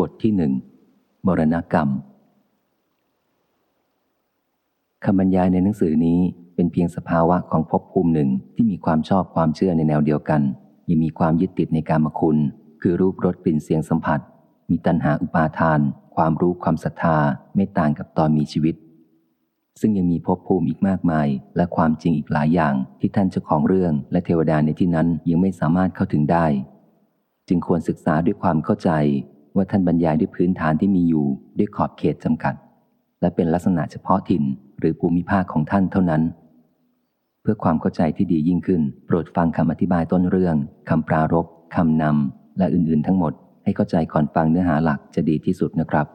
บทที่หนึ่งมรณกรรมคำบรรยายในหนังสือนี้เป็นเพียงสภาวะของภพภูมิหนึ่งที่มีความชอบความเชื่อในแนวเดียวกันยังมีความยึดติดในการมคุณ คือรูปรสกลิ่นเสียงสัมผัส มีตัณหาอุปาทาน ความรู้ความศรัทธาไม่ต่างกับตอนมีชีวิต ซึ่งยังมีภพภูมิอีกมากมาย และความจริงอีกหลายอย่างที่ท่านเจ้าของเรื่อง และเทวดาในที่นั้นยังไม่สามารถเข้าถึงได้ จึงควรศึกษาด้วยความเข้าใจ ว่าท่านบรรยายด้วยพื้นฐานที่มีอยู่ด้วยขอบเขตจำกัด และเป็นลักษณะเฉพาะถิ่นหรือภูมิภาคของท่านเท่านั้น เพื่อความเข้าใจที่ดียิ่งขึ้น โปรดฟังคำอธิบายต้นเรื่องคำปรารบคำนำและอื่น ๆ ทั้งหมดให้เข้าใจก่อนฟังเนื้อหาหลักจะดีที่สุดนะครับ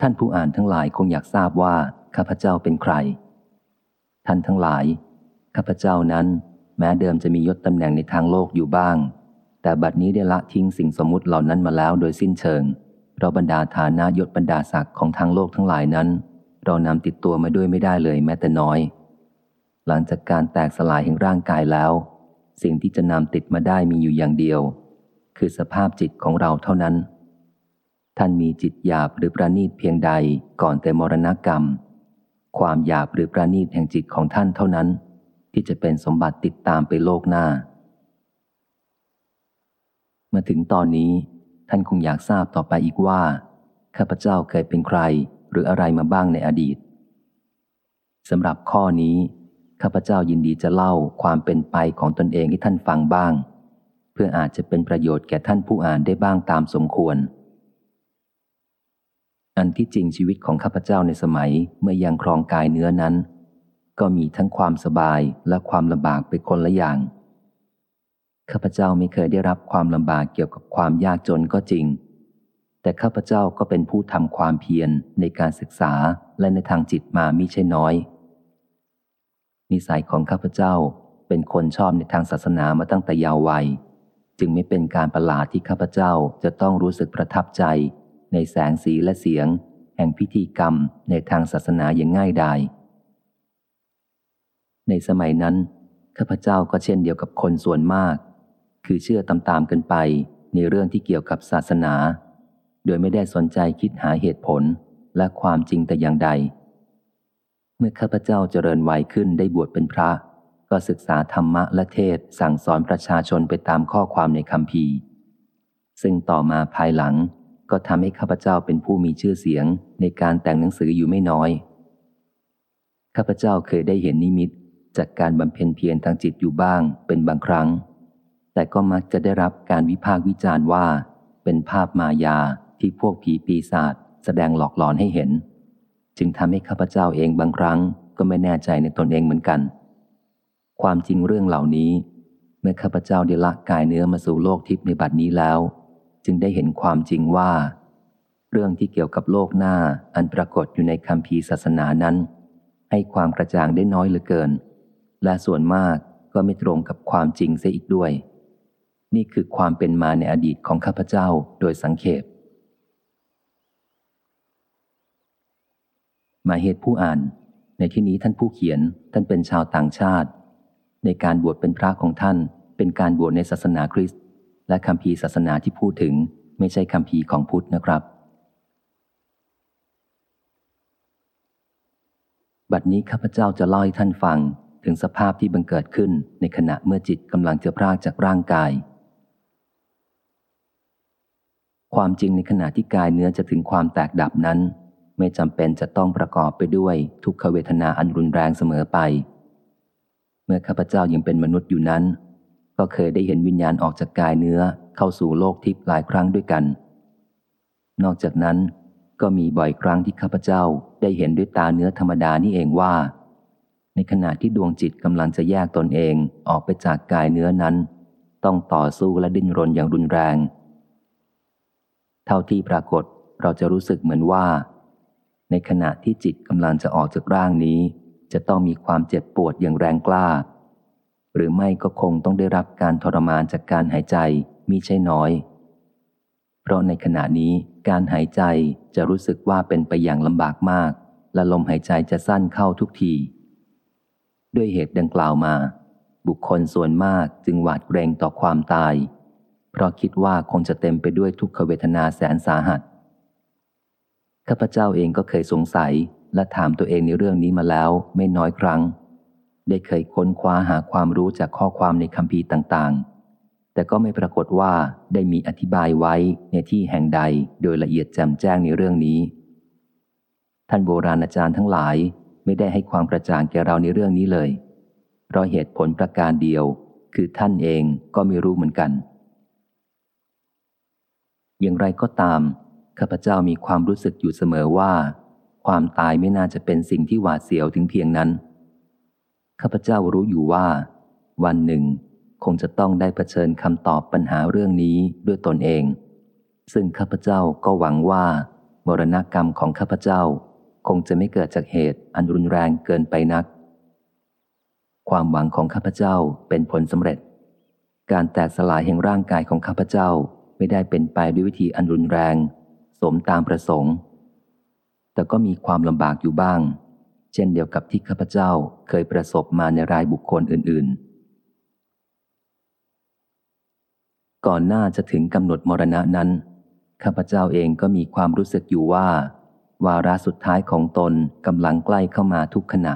ท่านผู้อ่านทั้งหลายคงอยากทราบว่าข้าพเจ้าเป็นใคร ท่านทั้งหลาย ข้าพเจ้านั้น แม้เดิมจะมียศตำแหน่งในทางโลกอยู่บ้าง แต่บัดนี้ได้ละทิ้งสิ่งสมมุติเหล่านั้นมาแล้วโดยสิ้นเชิง เพราะบรรดาฐานะยศบรรดาศักดิ์ของทางโลกทั้งหลายนั้น เรานำติดตัวมาด้วยไม่ได้เลยแม้แต่น้อย หลังจากการแตกสลายแห่งร่างกายแล้ว สิ่งที่จะนำติดมาได้มีอยู่อย่างเดียว คือสภาพจิตของเราเท่านั้น ท่านมีจิตหยาบหรือประณีตเพียงใดก่อนแต่มรณกรรม ความหยาบหรือประณีตแห่งจิตของท่านเท่านั้น ที่จะเป็นสมบัติติดตามไปโลกหน้า เมื่อถึงตอนนี้ท่านคงอยากทราบต่อไปอีกว่า ข้าพเจ้าเคยเป็นใครหรืออะไรมาบ้างในอดีตสำหรับข้อนี้ ข้าพเจ้ายินดีจะเล่าความเป็นไปของตนเองให้ท่านฟังบ้าง เพื่ออาจจะเป็นประโยชน์แก่ท่านผู้อ่านได้บ้างตามสมควร อันที่จริงชีวิตของข้าพเจ้าในสมัยเมื่อยังครองกายเนื้อนั้น ก็มีทั้งความสบายและความลำบากไปคนละอย่าง ข้าพเจ้าไม่เคยได้รับความลำบากเกี่ยวกับความยากจนก็จริง แต่ข้าพเจ้าก็เป็นผู้ทำความเพียรในการศึกษาและในทางจิตมามิใช่น้อย นิสัยของข้าพเจ้าเป็นคนชอบในทางศาสนามาตั้งแต่ยาววัย จึงไม่เป็นการประหลาดที่ข้าพเจ้าจะต้องรู้สึกประทับใจ ในแสงสีและเสียง แห่งพิธีกรรมในทางศาสนาอย่างง่ายดาย ในสมัยนั้น ข้าพเจ้าก็เช่นเดียวกับคนส่วนมาก คือเชื่อตามๆกันไปในเรื่องที่เกี่ยวกับศาสนา โดยไม่ได้สนใจคิดหาเหตุผลและความจริงแต่อย่างใด เมื่อข้าพเจ้าเจริญวัยขึ้นได้บวชเป็นพระ ก็ศึกษาธรรมะและเทศสั่งสอนประชาชนไปตามข้อความในคำพีซึ่งต่อมาภายหลังก็ทำให้ข้าพเจ้าเป็นผู้มีชื่อเสียงในการแต่งหนังสืออยู่ไม่น้อย ข้าพเจ้าเคยได้เห็นนิมิต จากการบำเพ็ญเพียรทางจิตอยู่บ้างเป็นบางครั้ง แต่ก็มักจะได้รับการวิพากษ์วิจารณ์ว่า เป็นภาพมายาที่พวกผีปีศาจแสดงหลอกหลอนให้เห็น จึงทำให้ข้าพเจ้าเองบางครั้งก็ไม่แน่ใจในตนเองเหมือนกัน ความจริงเรื่องเหล่านี้ เมื่อข้าพเจ้าได้ละกายเนื้อมาสู่โลกทิพย์ในบัดนี้แล้ว จึงได้เห็นความจริงว่า เรื่องที่เกี่ยวกับโลกหน้าอันปรากฏอยู่ในคำพีศาสนานั้น ให้ความกระจ่างได้น้อยเหลือเกิน และส่วนมากก็ไม่ตรงกับความจริงเสียอีกด้วย นี่คือความเป็นมาในอดีตของข้าพเจ้าโดยสังเขปหมายเหตุผู้อ่าน ในที่นี้ท่านผู้เขียนท่านเป็นชาวต่างชาติ ในการบวชเป็นพระของท่าน เป็นการบวชในศาสนาคริสต์และคำพีศาสนาที่พูดถึงไม่ใช่คำพีของพุทธนะครับบัดนี้ข้าพเจ้าจะเล่าให้ท่านฟัง ถึงสภาพที่บังเกิดขึ้นในขณะเมื่อจิตกำลังจะพรากจากร่างกาย ความจริงในขณะที่กายเนื้อจะถึงความแตกดับนั้น ไม่จำเป็นจะต้องประกอบไปด้วยทุกขเวทนาอันรุนแรงเสมอไป เมื่อข้าพเจ้ายังเป็นมนุษย์อยู่นั้น ก็เคยได้เห็นวิญญาณออกจากกายเนื้อเข้าสู่โลกทิพย์หลายครั้งด้วยกัน นอกจากนั้นก็มีบ่อยครั้งที่ข้าพเจ้าได้เห็นด้วยตาเนื้อธรรมดานี่เองว่า ในขณะที่ดวงจิตกำลังจะแยกตนเองออกไปจากกายเนื้อนั้น ต้องต่อสู้และดิ้นรนอย่างรุนแรง เท่าที่ปรากฏเราจะรู้สึกเหมือนว่า ในขณะที่จิตกำลังจะออกจากร่างนี้ จะต้องมีความเจ็บปวดอย่างแรงกล้า หรือไม่ก็คงต้องได้รับการทรมานจากการหายใจมิใช่น้อย เพราะในขณะนี้การหายใจจะรู้สึกว่าเป็นไปอย่างลำบากมาก และลมหายใจจะสั้นเข้าทุกที ด้วยเหตุดังกล่าวมา บุคคลส่วนมากจึงหวาดเกรงต่อความตาย เพราะคิดว่าคงจะเต็มไปด้วยทุกขเวทนาแสนสาหัส ข้าพเจ้าเองก็เคยสงสัยและถามตัวเองในเรื่องนี้มาแล้วไม่น้อยครั้ง ได้เคยค้นคว้าหาความรู้จากข้อความในคัมภีร์ต่างๆ แต่ก็ไม่ปรากฏว่าได้มีอธิบายไว้ในที่แห่งใดโดยละเอียดแจ่มแจ้งในเรื่องนี้ ท่านโบราณอาจารย์ทั้งหลาย ไม่ได้ให้ความกระจ่างแก่เราในเรื่องนี้เลย เพราะเหตุผลประการเดียว คือท่านเองก็ไม่รู้เหมือนกัน อย่างไรก็ตาม ข้าพเจ้ามีความรู้สึกอยู่เสมอว่า ความตายไม่น่าจะเป็นสิ่งที่หวาดเสียวถึงเพียงนั้น ข้าพเจ้ารู้อยู่ว่า วันหนึ่ง คงจะต้องได้เผชิญคำตอบปัญหาเรื่องนี้ด้วยตนเอง ซึ่งข้าพเจ้าก็หวังว่ามรณกรรมของข้าพเจ้า คงจะไม่เกิดจากเหตุอันรุนแรงเกินไปนัก ความหวังของข้าพเจ้าเป็นผลสำเร็จ การแตกสลายแห่งร่างกายของข้าพเจ้าไม่ได้เป็นไปด้วยวิธีอันรุนแรง สมตามประสงค์ แต่ก็มีความลำบากอยู่บ้าง เช่นเดียวกับที่ข้าพเจ้าเคยประสบมาในรายบุคคลอื่น ๆ ก่อนหน้าจะถึงกำหนดมรณะนั้นข้าพเจ้าเองก็มีความรู้สึกอยู่ว่า วาระสุดท้ายของตนกำลังใกล้เข้ามาทุกขณะ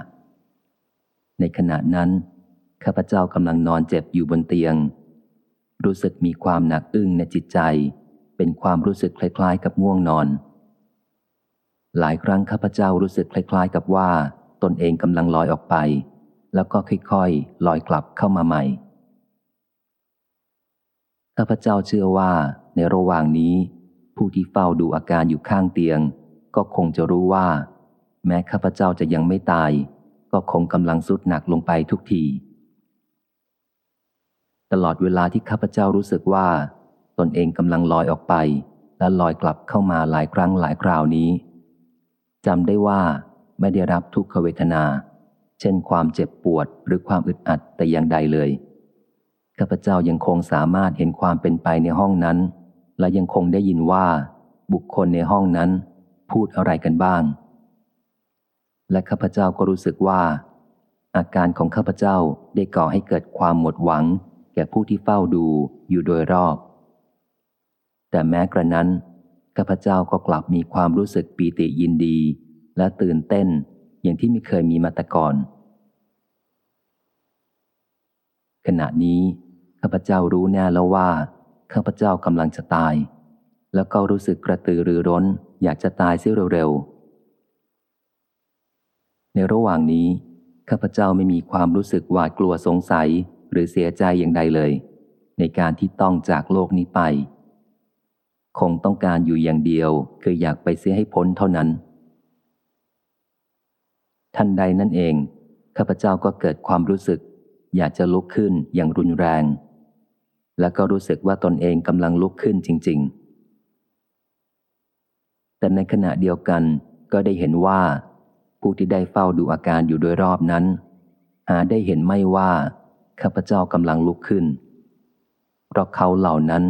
ในขณะนั้น ข้าพเจ้ากำลังนอนเจ็บอยู่บนเตียง รู้สึกมีความหนักอึ้งในจิตใจ เป็นความรู้สึกคล้ายๆ กับง่วงนอน หลายครั้งข้าพเจ้ารู้สึกคล้ายๆ กับว่า ตนเองกำลังลอยออกไป แล้วก็ค่อยๆลอยกลับเข้ามาใหม่ข้าพเจ้าเชื่อว่าในระหว่างนี้ ผู้ที่เฝ้าดูอาการอยู่ข้างเตียง ก็คงจะรู้ว่า แม้ข้าพเจ้าจะยังไม่ตาย ก็คงกำลังสุดหนักลงไปทุกที ตลอดเวลาที่ข้าพเจ้ารู้สึกว่า ตนเองกำลังลอยออกไป และลอยกลับเข้ามาหลายครั้งหลายคราวนี้จำได้ว่าไม่ได้รับทุกขเวทนา เช่นความเจ็บปวดหรือความอึดอัดแต่อย่างใดเลยข้าพเจ้ายังคงสามารถเห็นความเป็นไปในห้องนั้น และยังคงได้ยินว่า บุคคลในห้องนั้น พูดอะไรกันบ้าง และข้าพเจ้าก็รู้สึกว่า อาการของข้าพเจ้าได้ก่อให้เกิดความหมดหวัง แก่ผู้ที่เฝ้าดูอยู่โดยรอบ แต่แม้กระนั้นข้าพเจ้าก็กลับมีความรู้สึกปีติยินดี และตื่นเต้นอย่างที่ไม่เคยมีมาแต่ก่อน ขณะนี้ข้าพเจ้ารู้แน่แล้วว่าข้าพเจ้ากำลังจะตาย แล้วก็รู้สึกกระตือรือร้น อยากจะตายเสียเร็วๆ ในระหว่างนี้ ข้าพเจ้าไม่มีความรู้สึกหวาดกลัวสงสัยหรือเสียใจอย่างใดเลย ในการที่ต้องจากโลกนี้ไป คงต้องการอยู่อย่างเดียว คืออยากไปเสียให้พ้นเท่านั้น ทันใดนั่นเอง ข้าพเจ้าก็เกิดความรู้สึก อยากจะลุกขึ้นอย่างรุนแรง และก็รู้สึกว่าตนเองกำลังลุกขึ้นจริง ๆ แต่ในขณะเดียวกันก็ได้เห็นว่า ผู้ที่ได้เฝ้าดูอาการอยู่โดยรอบนั้น หาได้เห็นไม่ว่าข้าพเจ้ากำลังลุกขึ้น เพราะเขาเหล่านั้น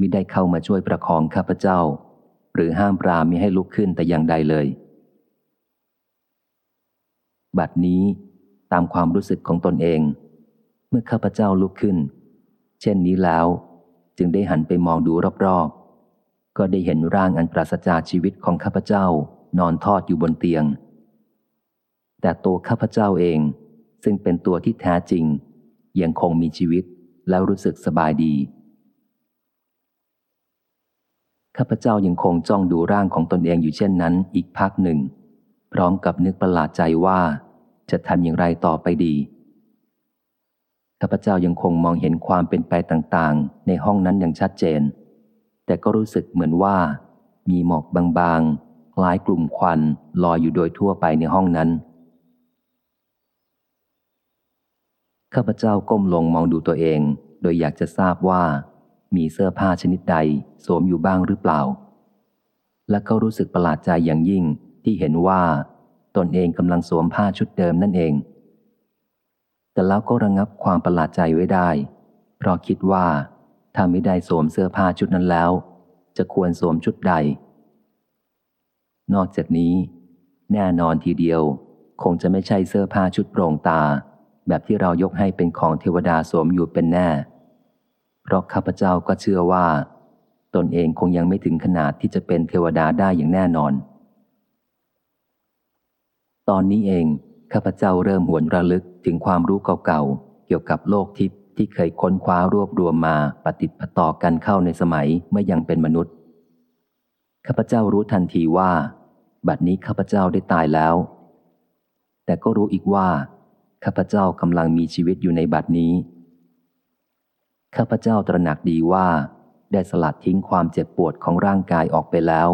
มิได้เข้ามาช่วยประคองข้าพเจ้า หรือห้ามปรามมิให้ลุกขึ้นแต่อย่างใดเลย บัดนี้ตามความรู้สึกของตนเอง เมื่อข้าพเจ้าลุกขึ้น เช่นนี้แล้ว จึงได้หันไปมองดูรอบ ก็ได้เห็นร่างอันปราศจากชีวิตของข้าพเจ้านอนทอดอยู่บนเตียง แต่ตัวข้าพเจ้าเอง ซึ่งเป็นตัวที่แท้จริง ยังคงมีชีวิตแล้วรู้สึกสบายดีข้าพเจ้ายังคงจ้องดูร่างของตนเองอยู่เช่นนั้นอีกพักหนึ่ง พร้อมกับนึกประหลาดใจว่าจะทำอย่างไรต่อไปดีข้าพเจ้ายังคงมองเห็นความเป็นไปต่างๆ ในห้องนั้นอย่างชัดเจน แต่ก็รู้สึกเหมือนว่า มีหมอกบางๆ คล้ายกลุ่มควันลอยอยู่โดยทั่วไปในห้องนั้น ข้าพเจ้าก้มลงมองดูตัวเอง โดยอยากจะทราบว่า มีเสื้อผ้าชนิดใดสวมอยู่บ้างหรือเปล่า และก็รู้สึกประหลาดใจอย่างยิ่งที่เห็นว่าตนเองกำลังสวมผ้าชุดเดิมนั่นเอง แต่แล้วก็ระงับความประหลาดใจไว้ได้ เพราะคิดว่า ถ้าไม่ได้สวมเสื้อผ้าชุดนั้นแล้ว จะควรสวมชุดใด นอกจากนี้ แน่นอนทีเดียว คงจะไม่ใช่เสื้อผ้าชุดโปร่งตา แบบที่เรายกให้เป็นของเทวดาสวมอยู่เป็นแน่ เพราะข้าพเจ้าก็เชื่อว่า ตนเองคงยังไม่ถึงขนาดที่จะเป็นเทวดาได้อย่างแน่นอน ตอนนี้เองข้าพเจ้าเริ่มหวนระลึกถึงความรู้เก่าๆเกี่ยวกับโลกทิพย์ ที่เคยค้นคว้ารวบรวมมาปฏิปต่อกันเข้าในสมัยเมื่อยังเป็นมนุษย์ ข้าพเจ้ารู้ทันทีว่า บัดนี้ข้าพเจ้าได้ตายแล้ว แต่ก็รู้อีกว่า ข้าพเจ้ากำลังมีชีวิตอยู่ในบัดนี้ ข้าพเจ้าตระหนักดีว่า ได้สลัดทิ้งความเจ็บปวดของร่างกายออกไปแล้ว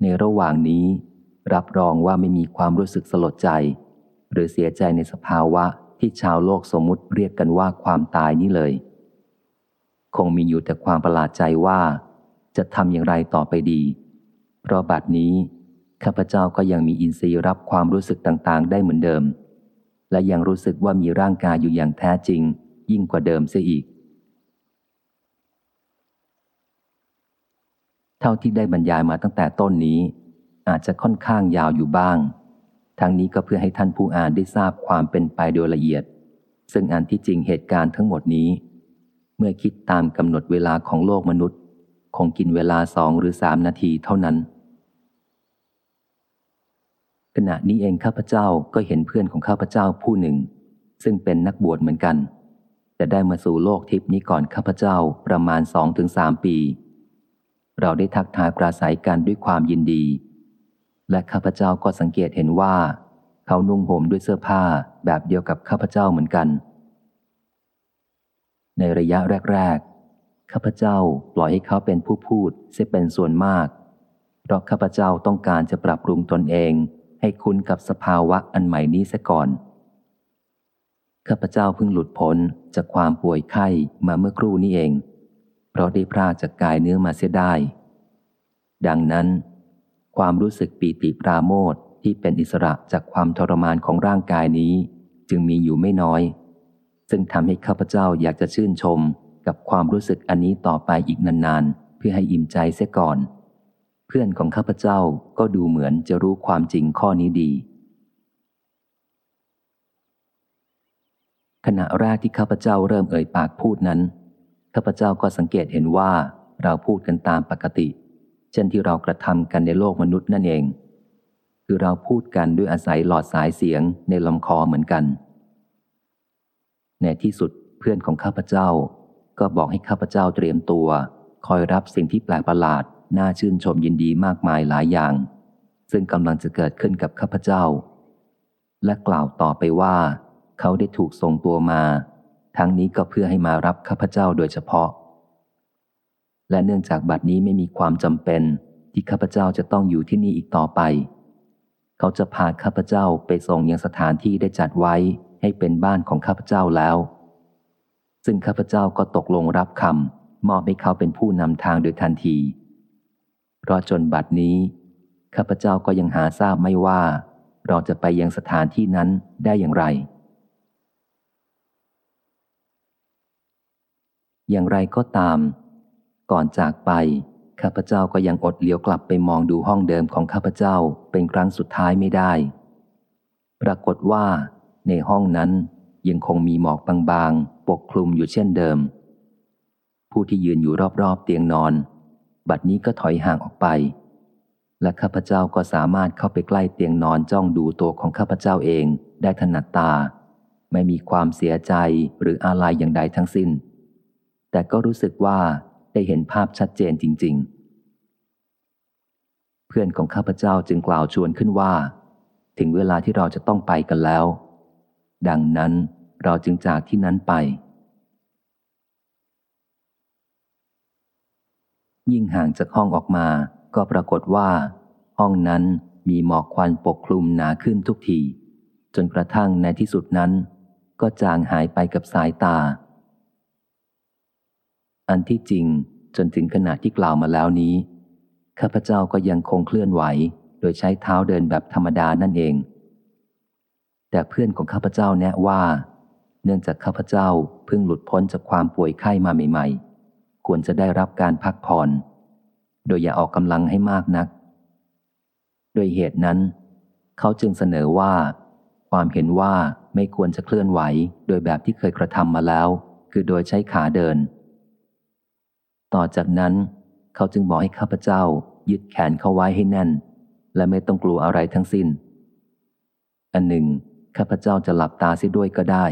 ในระหว่างนี้ รับรองว่าไม่มีความรู้สึกสลดใจ หรือเสียใจในสภาวะ ที่ชาวโลกสมมุติเรียกกันว่าความตายนี้เลย คงมีอยู่แต่ความประหลาดใจว่า จะทำอย่างไรต่อไปดี เพราะบัดนี้ ข้าพเจ้าก็ยังมีอินทรีย์รับความรู้สึกต่างๆ ได้เหมือนเดิม และยังรู้สึกว่ามีร่างกายอยู่อย่างแท้จริง ยิ่งกว่าเดิมเสียอีก เท่าที่ได้บรรยายมาตั้งแต่ต้นนี้ อาจจะค่อนข้างยาวอยู่บ้าง ทั้งนี้ก็เพื่อให้ท่านผู้อ่านได้ทราบความเป็นไปโดยละเอียด ซึ่งอันที่จริงเหตุการณ์ทั้งหมดนี้ เมื่อคิดตามกำหนดเวลาของโลกมนุษย์ คงกินเวลาสองหรือสามนาทีเท่านั้น ขณะนี้เองข้าพเจ้าก็เห็นเพื่อนของข้าพเจ้าผู้หนึ่ง ซึ่งเป็นนักบวชเหมือนกัน แต่ได้มาสู่โลกทิพนี้ก่อนข้าพเจ้าประมาณสองถึงสามปี เราได้ทักทายปราศัยกันด้วยความยินดี และข้าพเจ้าก็สังเกตเห็นว่า เขานุ่งห่มด้วยเสื้อผ้าแบบเดียวกับข้าพเจ้าเหมือนกัน ในระยะแรก ๆ ข้าพเจ้าปล่อยให้เขาเป็นผู้พูดเสียเป็นส่วนมาก เพราะข้าพเจ้าต้องการจะปรับปรุงตนเอง ให้คุ้นกับสภาวะอันใหม่นี้ซะก่อน ข้าพเจ้าเพิ่งหลุดพ้นจากความป่วยไข้มาเมื่อครู่นี้เอง เพราะได้พรากจากกายเนื้อมาเสียได้ ดังนั้น ความรู้สึกปีติปราโมทที่เป็นอิสระจากความทรมานของร่างกายนี้ จึงมีอยู่ไม่น้อย ซึ่งทำให้ข้าพเจ้าอยากจะชื่นชมกับความรู้สึกอันนี้ต่อไปอีกนานๆ เพื่อให้อิ่มใจเสียก่อน เพื่อนของข้าพเจ้าก็ดูเหมือนจะรู้ความจริงข้อนี้ดี ขณะแรกที่ข้าพเจ้าเริ่มเอ่ยปากพูดนั้น ข้าพเจ้าก็สังเกตเห็นว่าเราพูดกันตามปกติ ช่นที่เรากระทำกันในโลกมนุษย์นั่นเอง คือเราพูดกันด้วยอาศัยหลอดสายเสียงในลำคอเหมือนกัน ในที่สุดเพื่อนของข้าพเจ้า ก็บอกให้ข้าพเจ้าเตรียมตัว คอยรับสิ่งที่แปลกประหลาด น่าชื่นชมยินดีมากมายหลายอย่าง ซึ่งกำลังจะเกิดขึ้นกับข้าพเจ้า และกล่าวต่อไปว่า เขาได้ถูกส่งตัวมา ทั้งนี้ก็เพื่อให้มารับข้าพเจ้าโดยเฉพาะ และเนื่องจากบัดนี้ไม่มีความจำเป็น ที่ข้าพเจ้าจะต้องอยู่ที่นี่อีกต่อไป เขาจะพาข้าพเจ้าไปส่งยังสถานที่ได้จัดไว้ให้เป็นบ้านของข้าพเจ้าแล้ว ซึ่งข้าพเจ้าก็ตกลงรับคำมอบให้เขาเป็นผู้นำทางโดยทันที เพราะจนบัดนี้ข้าพเจ้าก็ยังหาทราบไม่ว่า เราจะไปยังสถานที่นั้นได้อย่างไร อย่างไรก็ตาม ก่อนจากไป ข้าพเจ้าก็ยังอดเลี้ยวกลับไปมองดูห้องเดิมของข้าพเจ้าเป็นครั้งสุดท้ายไม่ได้ ปรากฏว่า ในห้องนั้นยังคงมีหมอกบางๆ ปกคลุมอยู่เช่นเดิม ผู้ที่ยืนอยู่รอบๆเตียงนอน บัดนี้ก็ถอยห่างออกไป และข้าพเจ้าก็สามารถเข้าไปใกล้เตียงนอนจ้องดูตัวของข้าพเจ้าเองได้ถนัดตา ไม่มีความเสียใจหรืออะไรอย่างใดทั้งสิ้น แต่ก็รู้สึกว่า ได้เห็นภาพชัดเจนจริง ๆ เพื่อนของข้าพเจ้าจึงกล่าวชวนขึ้นว่า ถึงเวลาที่เราจะต้องไปกันแล้ว ดังนั้นเราจึงจากที่นั้นไป ยิ่งห่างจากห้องออกมาก็ปรากฏว่า ห้องนั้นมีหมอกควันปกคลุมหนาขึ้นทุกที จนกระทั่งในที่สุดนั้น ก็จางหายไปกับสายตา อันที่จริงจนถึงขณะที่กล่าวมาแล้วนี้ ข้าพเจ้าก็ยังคงเคลื่อนไหว โดยใช้เท้าเดินแบบธรรมดานั่นเอง แต่เพื่อนของข้าพเจ้าแนะว่า เนื่องจากข้าพเจ้าเพิ่งหลุดพ้นจากความป่วยไข้มาใหม่ ๆ ควรจะได้รับการพักผ่อน โดยอย่าออกกำลังให้มากนัก โดยเหตุนั้น เขาจึงเสนอว่า ความเห็นว่าไม่ควรจะเคลื่อนไหว โดยแบบที่เคยกระทำมาแล้ว คือโดยใช้ขาเดิน ต่อจากนั้น เขาจึงบอกให้ข้าพเจ้า ยึดแขนเขาไว้ให้แน่น และไม่ต้องกลัวอะไรทั้งสิ้น อันหนึ่ง ข้าพเจ้าจะหลับตาเสียด้วยก็ได้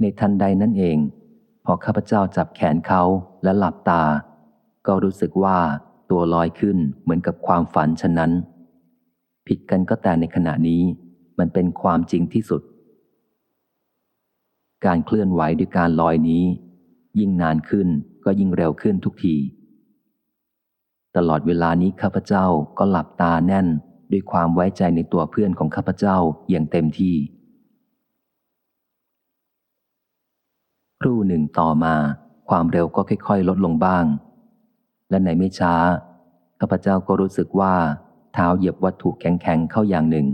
ในทันใดนั่นเอง พอข้าพเจ้าจับแขนเขาและหลับตา ก็รู้สึกว่าตัวลอยขึ้นเหมือนกับความฝันฉะนั้น ผิดกันก็แต่ในขณะนี้มันเป็นความจริงที่สุดการเคลื่อนไหวด้วยการลอยนี้ ยิ่งนานขึ้นก็ยิ่งเร็วขึ้นทุกที ตลอดเวลานี้ข้าพเจ้าก็หลับตาแน่นด้วยความไว้ใจในตัวเพื่อนของข้าพเจ้าอย่างเต็มที่ ครู่หนึ่งต่อมาความเร็วก็ค่อยๆ ลดลงบ้าง และในไม่ช้าข้าพเจ้าก็รู้สึกว่า เท้าเหยียบวัตถุแข็งๆเข้าอย่างหนึ่ง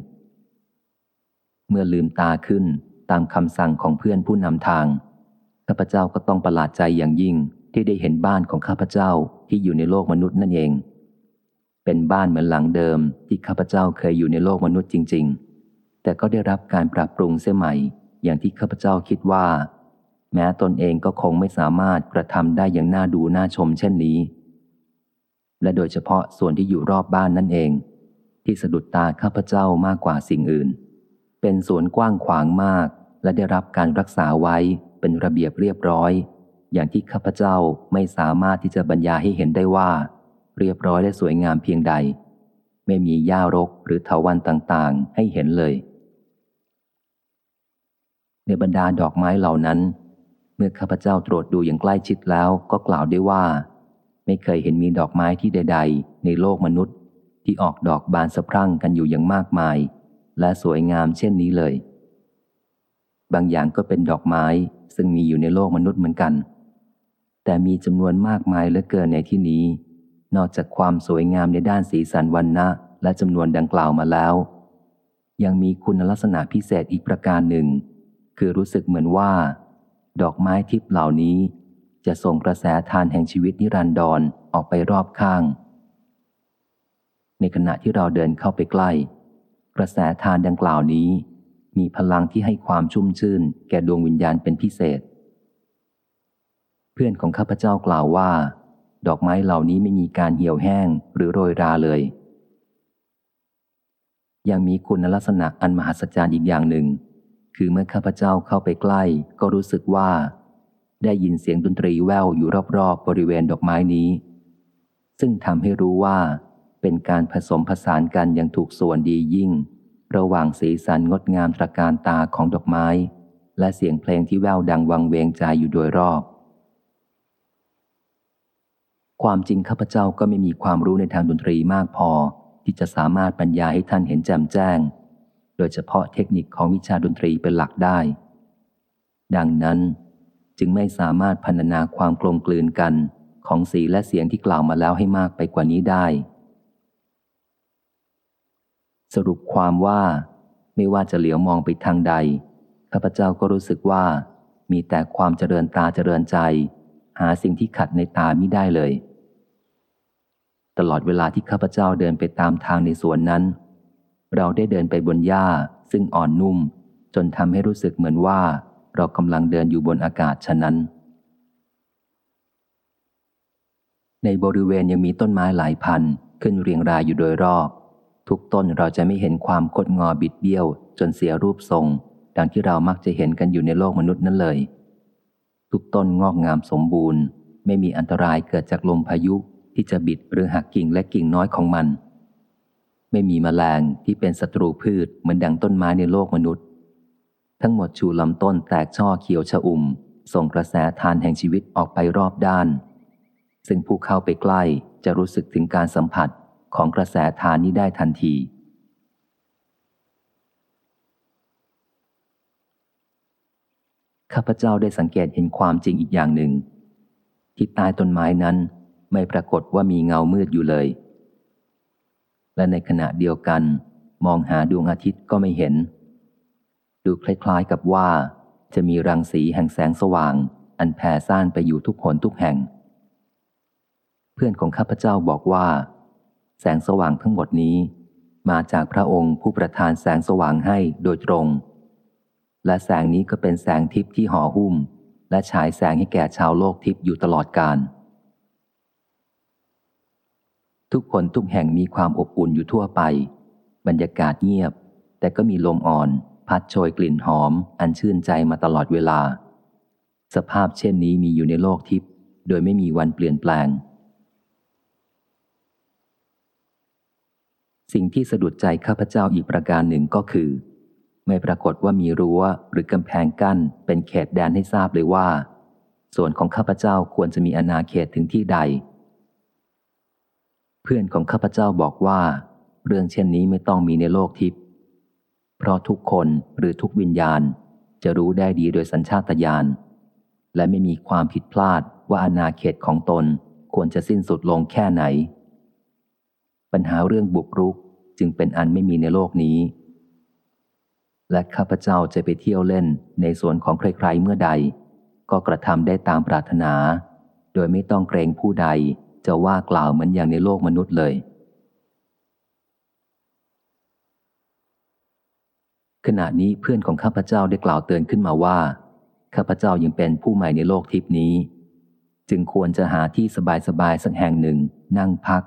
เมื่อลืมตาขึ้นตามคำสั่งของเพื่อนผู้นำทาง ข้าพเจ้าก็ต้องประหลาดใจอย่างยิ่งที่ได้เห็นบ้านของข้าพเจ้าที่อยู่ในโลกมนุษย์นั่นเอง เป็นบ้านเหมือนหลังเดิมที่ข้าพเจ้าเคยอยู่ในโลกมนุษย์จริง ๆ แต่ก็ได้รับการปรับปรุงเสียใหม่ อย่างที่ข้าพเจ้าคิดว่า แม้ตนเองก็คงไม่สามารถกระทำได้อย่างน่าดูน่าชมเช่นนี้ และโดยเฉพาะส่วนที่อยู่รอบบ้านนั่นเอง ที่สะดุดตาข้าพเจ้ามากกว่าสิ่งอื่น เป็นสวนกว้างขวางมากและได้รับการรักษาไว้ เป็นระเบียบเรียบร้อย อย่างที่ข้าพเจ้าไม่สามารถที่จะบรรยายให้เห็นได้ว่า เรียบร้อยและสวยงามเพียงใด ไม่มีหญ้ารกหรือเถาวันต่างๆ ให้เห็นเลย ในบรรดาดอกไม้เหล่านั้น เมื่อข้าพเจ้าตรวจดูอย่างใกล้ชิดแล้วก็กล่าวได้ว่า ไม่เคยเห็นมีดอกไม้ที่ใด ๆ ในโลกมนุษย์ ที่ออกดอกบานสะพรั่งกันอยู่อย่างมากมาย และสวยงามเช่นนี้เลย บางอย่างก็เป็นดอกไม้ ซึ่งมีอยู่ในโลกมนุษย์เหมือนกัน แต่มีจำนวนมากมายเหลือเกินในที่นี้ นอกจากความสวยงามในด้านสีสันวันนะและจำนวนดังกล่าวมาแล้ว ยังมีคุณลักษณะพิเศษอีกประการหนึ่ง คือรู้สึกเหมือนว่า ดอกไม้ทิพย์เหล่านี้ จะส่งกระแสทานแห่งชีวิตนิรันดรอออกไปรอบข้าง ในขณะที่เราเดินเข้าไปใกล้ กระแสทานดังกล่าวนี้ มีพลังที่ให้ความชุ่มชื่น แก่ดวงวิญญาณเป็นพิเศษ เพื่อนของข้าพเจ้ากล่าวว่า ดอกไม้เหล่านี้ไม่มีการเหี่ยวแห้งหรือโรยราเลย ยังมีคุณลักษณะอันมหัศจรรย์อีกอย่างหนึ่ง คือเมื่อข้าพเจ้าเข้าไปใกล้ ก็รู้สึกว่า ได้ยินเสียงดนตรีแว่วอยู่รอบๆบบริเวณดอกไม้นี้ ซึ่งทำให้รู้ว่าเป็นการผสมผสานกันอย่างถูกส่วนดียิ่ง ระหว่างสีสันงดงามตระการตาของดอกไม้ และเสียงเพลงที่แววดังวังเวงใจอยู่โดยรอบ ความจริงข้าพเจ้าก็ไม่มีความรู้ในทางดนตรีมากพอ ที่จะสามารถบรรยายให้ท่านเห็นแจ่มแจ้ง โดยเฉพาะเทคนิคของวิชาดนตรีเป็นหลักได้ ดังนั้นจึงไม่สามารถพรรณนาความกลมกลืนกันของสีและเสียงที่กล่าวมาแล้วให้มากไปกว่านี้ได้ สรุปความว่า ไม่ว่าจะเหลียวมองไปทางใด ข้าพเจ้าก็รู้สึกว่า มีแต่ความเจริญตาเจริญใจ หาสิ่งที่ขัดในตาไม่ได้เลย ตลอดเวลาที่ข้าพเจ้าเดินไปตามทางในสวนนั้น เราได้เดินไปบนหญ้าซึ่งอ่อนนุ่ม จนทำให้รู้สึกเหมือนว่า เรากำลังเดินอยู่บนอากาศฉะนั้น ในบริเวณยังมีต้นไม้หลายพันขึ้นเรียงรายอยู่โดยรอบ ทุกต้นเราจะไม่เห็นความคดงอบิดเบี้ยว จนเสียรูปทรง ดังที่เรามักจะเห็นกันอยู่ในโลกมนุษย์นั่นเลย ทุกต้นงอกงามสมบูรณ์ ไม่มีอันตรายเกิดจากลมพายุที่จะบิดหรือหักกิ่งและกิ่งน้อยของมัน ไม่มีมแมลงที่เป็นศัตรูพืชเหมือนดังต้นไม้ในโลกมนุษย์ ทั้งหมดชูลำต้นแตกช่อเขียวชะอุ่ม ส่งกระแสทานแห่งชีวิตออกไปรอบด้าน ซึ่งผู้เข้าไปใกล้จะรู้สึกถึงการสัมผัส ของกระแสทานนี้ได้ทันที ข้าพเจ้าได้สังเกตเห็นความจริงอีกอย่างหนึ่ง ที่ใต้ต้นไม้นั้นไม่ปรากฏว่ามีเงามืดอยู่เลย และในขณะเดียวกัน มองหาดวงอาทิตย์ก็ไม่เห็น ดูคล้ายๆกับว่าจะมีรังสีแห่งแสงสว่าง อันแผ่ซ่านไปอยู่ทุกหนทุกแห่ง เพื่อนของข้าพเจ้าบอกว่า แสงสว่างทั้งหมดนี้ มาจากพระองค์ผู้ประทานแสงสว่างให้โดยตรง และแสงนี้ก็เป็นแสงทิพย์ที่ห่อหุ้ม และฉายแสงให้แก่ชาวโลกทิพย์อยู่ตลอดกาลทุกคนทุกแห่งมีความอบอุ่นอยู่ทั่วไป บรรยากาศเงียบ แต่ก็มีลมอ่อน พัดโชยกลิ่นหอม อันชื่นใจมาตลอดเวลา สภาพเช่นนี้มีอยู่ในโลกทิพย์โดยไม่มีวันเปลี่ยนแปลง สิ่งที่สะดุดใจข้าพเจ้าอีกประการหนึ่งก็คือ ไม่ปรากฏว่ามีรั้วหรือกำแพงกั้นเป็นเขตแดนให้ทราบเลยว่า ส่วนของข้าพเจ้าควรจะมีอนาเขตถึงที่ใด เพื่อนของข้าพเจ้าบอกว่า เรื่องเช่นนี้ไม่ต้องมีในโลกทิพย์เพราะทุกคนหรือทุกวิญญาณจะรู้ได้ดีโดยสัญชาตญาณและไม่มีความผิดพลาดว่าอาณาเขตของตนควรจะสิ้นสุดลงแค่ไหน ปัญหาเรื่องบุกรุกจึงเป็นอันไม่มีในโลกนี้ และข้าพเจ้าจะไปเที่ยวเล่นในสวนของใครๆเมื่อใด ก็กระทำได้ตามปรารถนา โดยไม่ต้องเกรงผู้ใดจะว่ากล่าวเหมือนอย่างในโลกมนุษย์เลย ขณะนี้เพื่อนของข้าพเจ้าได้กล่าวเตือนขึ้นมาว่าข้าพเจ้ายังเป็นผู้ใหม่ในโลกทิพนี้ จึงควรจะหาที่สบายๆสักแห่งหนึ่งนั่งพัก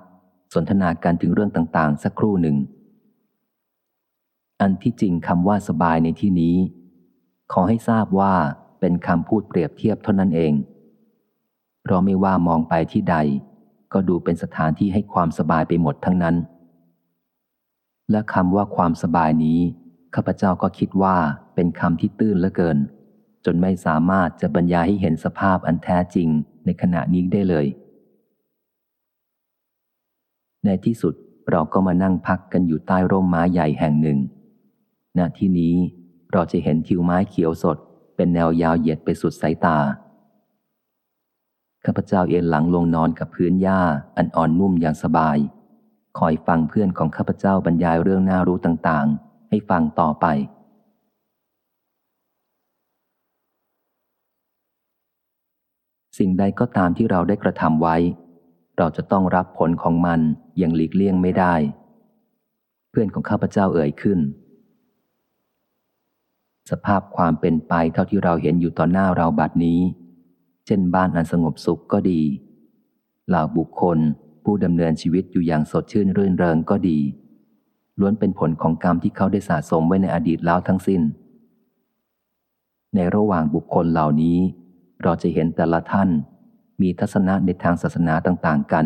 สนทนากันถึงเรื่องต่าง ๆ สักครู่หนึ่ง อันที่จริงคำว่าสบายในที่นี้ ขอให้ทราบว่าเป็นคำพูดเปรียบเทียบเท่านั้นเอง เพราะไม่ว่ามองไปที่ใด ก็ดูเป็นสถานที่ให้ความสบายไปหมดทั้งนั้น และคำว่าความสบายนี้ข้าพเจ้าก็คิดว่าเป็นคำที่ตื้นเหลือเกิน จนไม่สามารถจะบรรยายให้เห็นสภาพอันแท้จริงในขณะนี้ได้เลย ในที่สุดเราก็มานั่งพักกันอยู่ใต้ร่มไม้ใหญ่แห่งหนึ่ง ณ ที่นี้เราจะเห็นทิวไม้เขียวสด เป็นแนวยาวเหยียดไปสุดสายตา ข้าพเจ้าเอนหลังลงนอนกับพื้นหญ้าอันอ่อนนุ่มอย่างสบาย คอยฟังเพื่อนของข้าพเจ้าบรรยายเรื่องน่ารู้ต่างๆ ให้ฟังต่อไป สิ่งใดก็ตามที่เราได้กระทำไว้ เราจะต้องรับผลของมันอย่างหลีกเลี่ยงไม่ได้ เพื่อนของข้าพเจ้าเอ่ยขึ้น สภาพความเป็นไปเท่าที่เราเห็นอยู่ต่อหน้าเราบัดนี้ เช่นบ้านอันสงบสุขก็ดีเหล่าบุคคล ผู้ดำเนินชีวิตอยู่อย่างสดชื่นรื่นเริงก็ดี ล้วนเป็นผลของกรรมที่เขาได้สะสมไว้ในอดีตแล้วทั้งสิน้น ในระหว่างบุคคลเหล่านี้ เราจะเห็นแต่ละท่าน มีทัศนะในทางศาสนาต่างๆกัน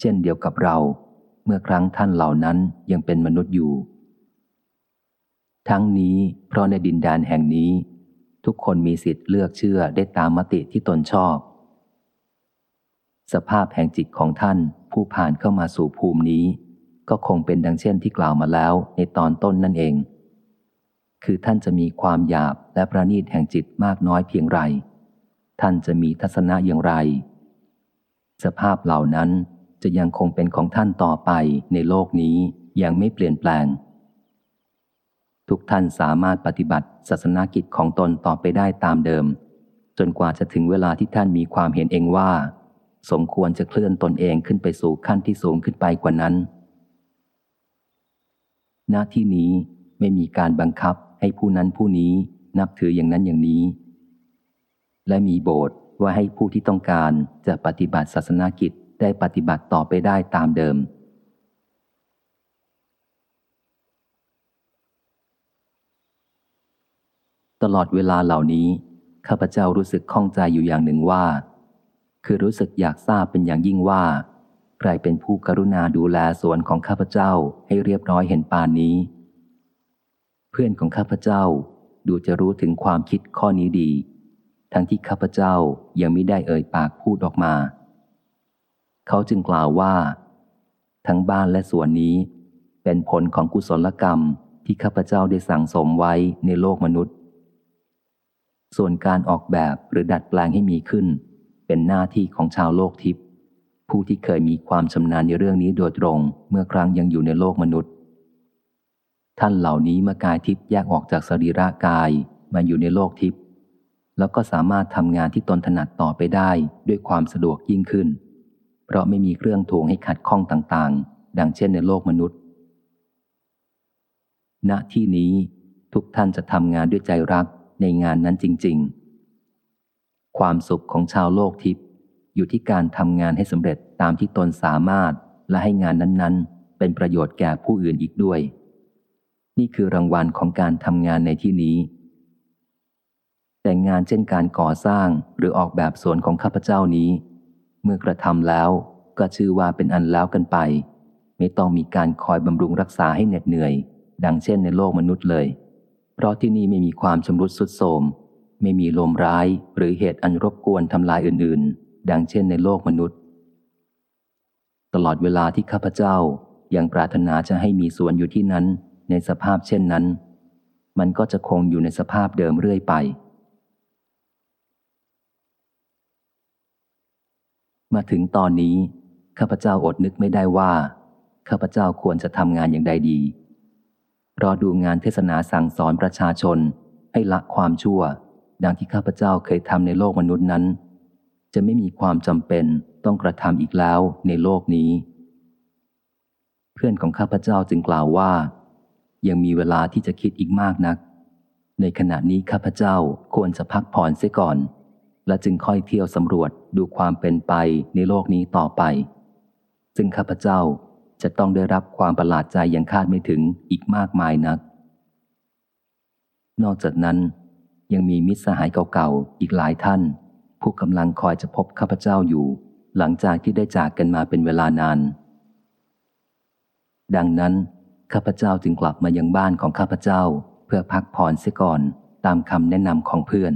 เช่นเดียวกับเรา เมื่อครั้งท่านเหล่านั้นยังเป็นมนุษย์อยู่ ทั้งนี้เพราะในดินแดนแห่งนี้ ทุกคนมีสิทธิ์เลือกเชื่อได้ตามมติที่ตนชอบ สภาพแห่งจิตของท่านผู้ผ่านเข้ามาสู่ภูมินี้ ก็คงเป็นดังเช่นที่กล่าวมาแล้วในตอนต้นนั่นเอง คือท่านจะมีความหยาบและประณีตแห่งจิตมากน้อยเพียงไร ท่านจะมีทัศนะอย่างไร สภาพเหล่านั้นจะยังคงเป็นของท่านต่อไปในโลกนี้ยังไม่เปลี่ยนแปลง ทุกท่านสามารถปฏิบัติศาสนากิจของตนต่อไปได้ตามเดิม จนกว่าจะถึงเวลาที่ท่านมีความเห็นเองว่า สมควรจะเคลื่อนตนเองขึ้นไปสู่ขั้นที่สูงขึ้นไปกว่านั้น หน้าที่นี้ไม่มีการบังคับให้ผู้นั้นผู้นี้นับถืออย่างนั้นอย่างนี้ และมีโบสถ์ว่าให้ผู้ที่ต้องการจะปฏิบัติศาสนากิจได้ปฏิบัติต่อไปได้ตามเดิม ตลอดเวลาเหล่านี้ข้าพเจ้ารู้สึกข้องใจอยู่อย่างหนึ่งว่า คือรู้สึกอยากทราบเป็นอย่างยิ่งว่า ใครเป็นผู้กรุณาดูแลสวนของข้าพเจ้าให้เรียบร้อยเห็นปานนี้ เพื่อนของข้าพเจ้าดูจะรู้ถึงความคิดข้อนี้ดี ทั้งที่ข้าพเจ้ายังไม่ได้เอ่ยปากพูดออกมา เขาจึงกล่าวว่า ทั้งบ้านและสวนนี้ เป็นผลของกุศลกรรมที่ข้าพเจ้าได้สั่งสมไว้ในโลกมนุษย์ ส่วนการออกแบบหรือดัดแปลงให้มีขึ้น เป็นหน้าที่ของชาวโลกทิพย์ผู้ที่เคยมีความชำนาญในเรื่องนี้โดยตรงเมื่อครั้งยังอยู่ในโลกมนุษย์ ท่านเหล่านี้เมื่อกายทิพย์แยกออกจากสรีระกายมาอยู่ในโลกทิพย์ แล้วก็สามารถทำงานที่ตนถนัดต่อไปได้ด้วยความสะดวกยิ่งขึ้น เพราะไม่มีเครื่องถ่วงให้ขัดข้องต่างๆ ดังเช่นในโลกมนุษย์ ณ ที่นี้ทุกท่านจะทำงานด้วยใจรักในงานนั้นจริง ๆ ความสุขของชาวโลกทิพย์อยู่ที่การทำงานให้สำเร็จตามที่ตนสามารถและให้งานนั้นๆ เป็นประโยชน์แก่ผู้อื่นอีกด้วย นี่คือรางวัลของการทำงานในที่นี้ แต่งานเช่นการก่อสร้างหรือออกแบบสวนของข้าพเจ้านี้ เมื่อกระทำแล้วก็ชื่อว่าเป็นอันแล้วกันไป ไม่ต้องมีการคอยบำรุงรักษาให้เหน็ดเหนื่อย ดังเช่นในโลกมนุษย์เลย เพราะที่นี่ไม่มีความชำรุดสุดโทรมไม่มีลมร้ายหรือเหตุอันรบกวนทำลายอื่น ๆ ดังเช่นในโลกมนุษย์ ตลอดเวลาที่ข้าพเจ้ายังปรารถนาจะให้มีสวนอยู่ที่นั้น ในสภาพเช่นนั้น มันก็จะคงอยู่ในสภาพเดิมเรื่อยไป มาถึงตอนนี้ ข้าพเจ้าอดนึกไม่ได้ว่า ข้าพเจ้าควรจะทำงานอย่างใดดีรอดูงานเทศนาสั่งสอนประชาชนให้ละความชั่ว ดังที่ข้าพเจ้าเคยทำในโลกมนุษย์นั้น จะไม่มีความจำเป็นต้องกระทำอีกแล้วในโลกนี้ เพื่อนของข้าพเจ้าจึงกล่าวว่า ยังมีเวลาที่จะคิดอีกมากนัก ในขณะนี้ข้าพเจ้าควรจะพักผ่อนเสียก่อน และจึงค่อยเที่ยวสำรวจดูความเป็นไปในโลกนี้ต่อไป ซึ่งข้าพเจ้าจะต้องได้รับความประหลาดใจอย่างคาดไม่ถึงอีกมากมายนัก นอกจากนั้น ยังมีมิตรสหายเก่าๆ อีกหลายท่าน ผู้กำลังคอยจะพบข้าพเจ้าอยู่ หลังจากที่ได้จากกันมาเป็นเวลานาน ดังนั้นข้าพเจ้าจึงกลับมายังบ้านของข้าพเจ้า เพื่อพักผ่อนเสียก่อนตามคำแนะนำของเพื่อน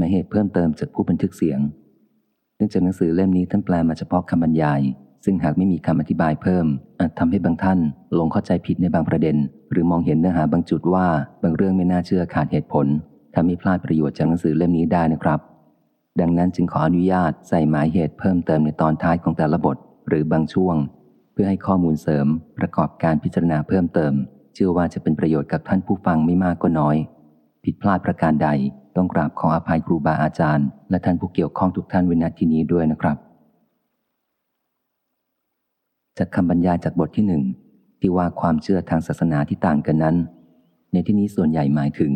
หมายเหตุเพิ่มเติมจากผู้บันทึกเสียง เนื่องจากหนังสือเล่มนี้ท่านแปลมาเฉพาะคำบรรยาย ซึ่งหากไม่มีคำอธิบายเพิ่ม อาจทำให้บางท่านหลงเข้าใจผิดในบางประเด็น หรือมองเห็นเนื้อหาบางจุดว่าบางเรื่องไม่น่าเชื่อขาดเหตุผลทำให้พลาดประโยชน์จากหนังสือเล่มนี้ได้นะครับ ดังนั้นจึงขออนุญาตใส่หมายเหตุเพิ่มเติมในตอนท้ายของแต่ละบท หรือบางช่วง เพื่อให้ข้อมูลเสริม ประกอบการพิจารณาเพิ่มเติม เชื่อว่าจะเป็นประโยชน์กับท่านผู้ฟังไม่มากก็น้อย ผิดพลาดประการใด ต้องกราบขออภัยครูบาอาจารย์ และท่านผู้เกี่ยวข้องทุกท่านไว้ณที่นี้ด้วยนะครับ จากคำบรรยายจากบทที่หนึ่งที่ว่าความเชื่อทางศาสนาที่ต่างกันนั้น ในที่นี้ส่วนใหญ่หมายถึง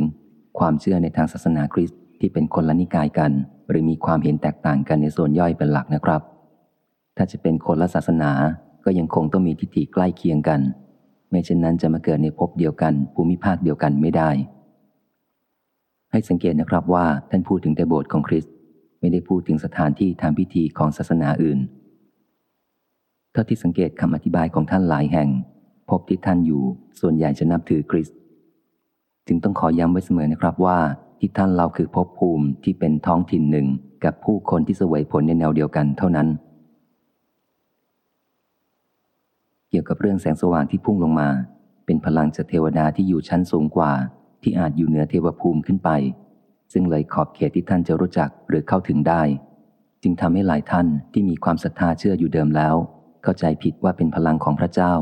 ความเชื่อในทางศาสนาคริสต์ที่เป็นคนละนิกายกัน หรือมีความเห็นแตกต่างกันในส่วนย่อยเป็นหลักนะครับ ถ้าจะเป็นคนละศาสนาก็ยังคงต้องมีทิฏฐิใกล้เคียงกัน ไม่เช่นนั้นจะมาเกิดในภพเดียวกันภูมิภาคเดียวกันไม่ได้ ให้สังเกตนะครับว่าท่านพูดถึงแต่โบสถ์ของคริสต์ไม่ได้พูดถึงสถานที่ทำพิธีของศาสนาอื่นเท่าที่สังเกตคำอธิบายของท่านหลายแห่ง พบที่ท่านอยู่ส่วนใหญ่จะนับถือคริสต์จึงต้องขอย้ำไว้เสมอนะครับว่าที่ท่านเราคือภพภูมิที่เป็นท้องถิ่นหนึ่งกับผู้คนที่เสวยผลในแนวเดียวกันเท่านั้น เกี่ยวกับเรื่องแสงสว่างที่พุ่งลงมา เป็นพลังจากเทวดาที่อยู่ชั้นสูงกว่า ที่อาจอยู่เหนือเทวภูมิขึ้นไป ซึ่งเลยขอบเขตที่ท่านจะรู้จักหรือเข้าถึงได้ จึงทำให้หลายท่านที่มีความศรัทธาเชื่ออยู่เดิมแล้ว เข้าใจผิดว่าเป็นพลังของพระเจ้า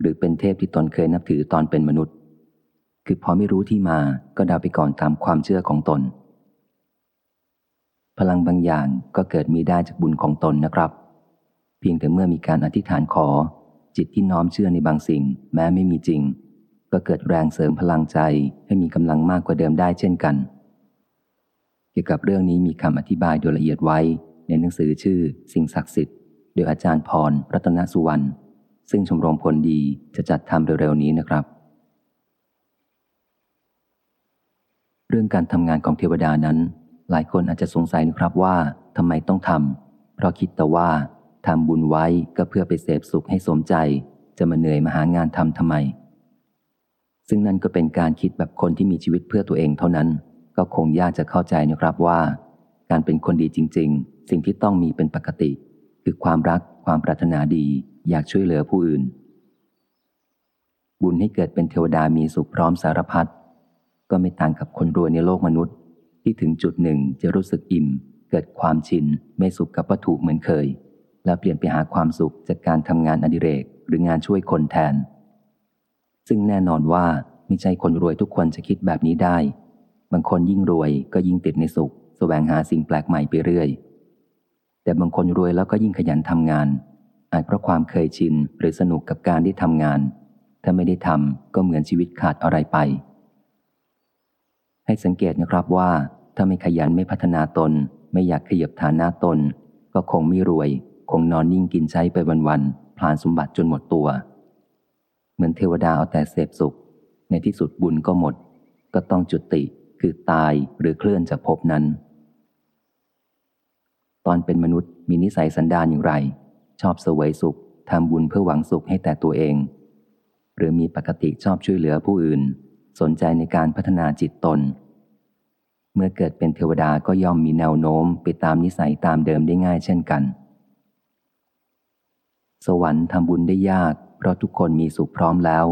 หรือเป็นเทพที่ตนเคยนับถือตอนเป็นมนุษย์ คือพอไม่รู้ที่มาก็ดาไปก่อนตามความเชื่อของตน พลังบางอย่างก็เกิดมีได้จากบุญของตนนะครับ เพียงแต่เมื่อมีการอธิษฐานขอ จิตที่น้อมเชื่อในบางสิ่ง แม้ไม่มีจริง ก็เกิดแรงเสริมพลังใจให้มีกำลังมากกว่าเดิมได้เช่นกัน เกี่ยวกับเรื่องนี้มีคำอธิบายโดยละเอียดไว้ในหนังสือชื่อ สิ่งศักดิ์สิทธิ์ โดยอาจารย์พร รัตนสุวรรณ ซึ่งชมรมผลดีจะจัดทำเร็วๆนี้นะครับ เรื่องการทำงานของเทวดานั้น หลายคนอาจจะสงสัยนะครับว่าทำไมต้องทำเพราะคิดแต่ว่าทำบุญไว้ก็เพื่อไปเสพสุขให้สมใจ จะมาเหนื่อยมาหางานทำทำไม ซึ่งนั่นก็เป็นการคิดแบบคนที่มีชีวิตเพื่อตัวเองเท่านั้น ก็คงยากจะเข้าใจนะครับว่า การเป็นคนดีจริง ๆ สิ่งที่ต้องมีเป็นปกติ คือความรักความปรารถนาดี อยากช่วยเหลือผู้อื่น บุญให้เกิดเป็นเทวดามีสุขพร้อมสารพัดก็ไม่ต่างกับคนรวยในโลกมนุษย์ ที่ถึงจุดหนึ่งจะรู้สึกอิ่ม เกิดความชิน ไม่สุขกับวัตถุเหมือนเคย แล้วเปลี่ยนไปหาความสุขจากการทำงานอดิเรกหรืองานช่วยคนแทน ซึ่งแน่นอนว่าไม่ใช่คนรวยทุกคนจะคิดแบบนี้ได้ บางคนยิ่งรวยก็ยิ่งติดในสุขแสวงหาสิ่งแปลกใหม่ไปเรื่อยแแต่บางคนรวยแล้วก็ยิ่งขยันทำงาน อาจเพราะความเคยชินหรือสนุกกับการได้ทำงาน ถ้าไม่ได้ทำก็เหมือนชีวิตขาดอะไรไป ให้สังเกตนะครับว่า ถ้าไม่ขยันไม่พัฒนาตน ไม่อยากขยับฐานะตน ก็คงไม่รวย คงนอนนิ่งกินใช้ไปวันๆพลานสมบัติจนหมดตัว เหมือนเทวดาเอาแต่เสพสุข ในที่สุดบุญก็หมด ก็ต้องจุติคือตายหรือเคลื่อนจากภพนั้น ตอนเป็นมนุษย์มีนิสัยสันดานอย่างไร ชอบเสวยสุขทำบุญเพื่อหวังสุขให้แต่ตัวเอง หรือมีปกติชอบช่วยเหลือผู้อื่น สนใจในการพัฒนาจิตตน เมื่อเกิดเป็นเทวดาก็ย่อมมีแนวโน้มไปตามนิสัยตามเดิมได้ง่ายเช่นกัน สวรรค์ทำบุญได้ยาก เพราะทุกคนมีสุขพร้อมแล้ว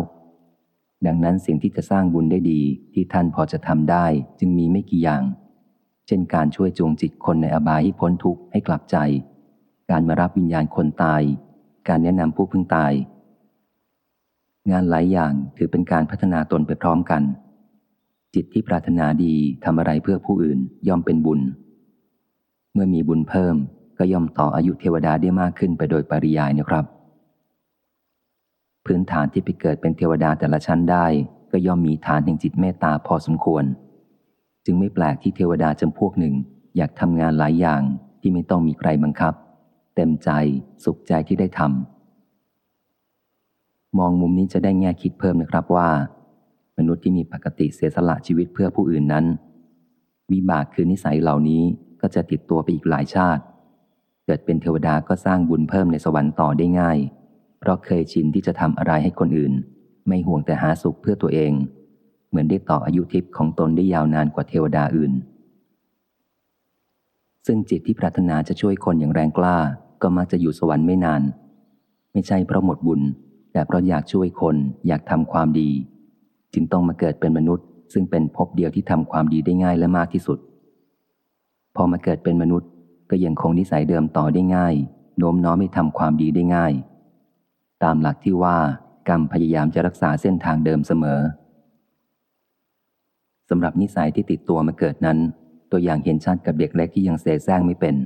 ดังนั้นสิ่งที่จะสร้างบุญได้ดีที่ท่านพอจะทำได้จึงมีไม่กี่อย่าง เช่นการช่วยจูงจิตคนในอบายให้พ้นทุกข์ให้กลับใจ การมารับวิญญาณคนตาย การแนะนำผู้เพิ่งตาย งานหลายอย่างถือเป็นการพัฒนาตนไปพร้อมกัน จิตที่ปรารถนาดีทำอะไรเพื่อผู้อื่นย่อมเป็นบุญ เมื่อมีบุญเพิ่มก็ย่อมต่ออายุเทวดาได้มากขึ้นไปโดยปริยายนะครับ พื้นฐานที่ไปเกิดเป็นเทวดาแต่ละชั้นได้ ก็ย่อมมีฐานแห่งจิตเมตตาพอสมควร จึงไม่แปลกที่เทวดาจำพวกหนึ่ง อยากทำงานหลายอย่างที่ไม่ต้องมีใครบังคับ เต็มใจสุขใจที่ได้ทำมองมุมนี้จะได้แง่คิดเพิ่มนะครับว่า มนุษย์ที่มีปกติเสียสละชีวิตเพื่อผู้อื่นนั้น วิบากคือนิสัยเหล่านี้ก็จะติดตัวไปอีกหลายชาติ เกิดเป็นเทวดาก็สร้างบุญเพิ่มในสวรรค์ต่อได้ง่าย ราะเคยชินที่จะทำอะไรให้คนอื่น ไม่ห่วงแต่หาสุขเพื่อตัวเอง เหมือนได้ต่ออายุทิพย์ของตนได้ยาวนานกว่าเทวดาอื่น ซึ่งจิตที่ปรารถนาจะช่วยคนอย่างแรงกล้า ก็มักจะอยู่สวรรค์ไม่นาน ไม่ใช่เพราะหมดบุญ แต่เพราะอยากช่วยคนอยากทำความดี จึงต้องมาเกิดเป็นมนุษย์ ซึ่งเป็นภพเดียวที่ทำความดีได้ง่ายและมากที่สุด พอมาเกิดเป็นมนุษย์ก็ยังคงนิสัยเดิมต่อได้ง่ายโน้มน้อมให้ทำความดีได้ง่าย ตามหลักที่ว่ากรรมพยายามจะรักษาเส้นทางเดิมเสมอสำหรับนิสัยที่ติดตัวมาเกิดนั้น ตัวอย่างเห็นชัดกับเด็กเล็กที่ยังเสแสร้งไม่เป็น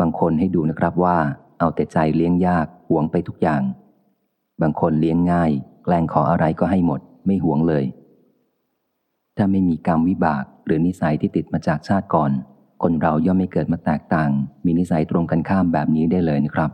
บางคนให้ดูนะครับว่า เอาแต่ใจเลี้ยงยากหวงไปทุกอย่าง บางคนเลี้ยงง่าย แกล้งขออะไรก็ให้หมด ไม่หวงเลย ถ้าไม่มีกรรมวิบากหรือนิสัยที่ติดมาจากชาติก่อน คนเราย่อมไม่เกิดมาแตกต่าง มีนิสัยตรงกันข้ามแบบนี้ได้เลยนะครับ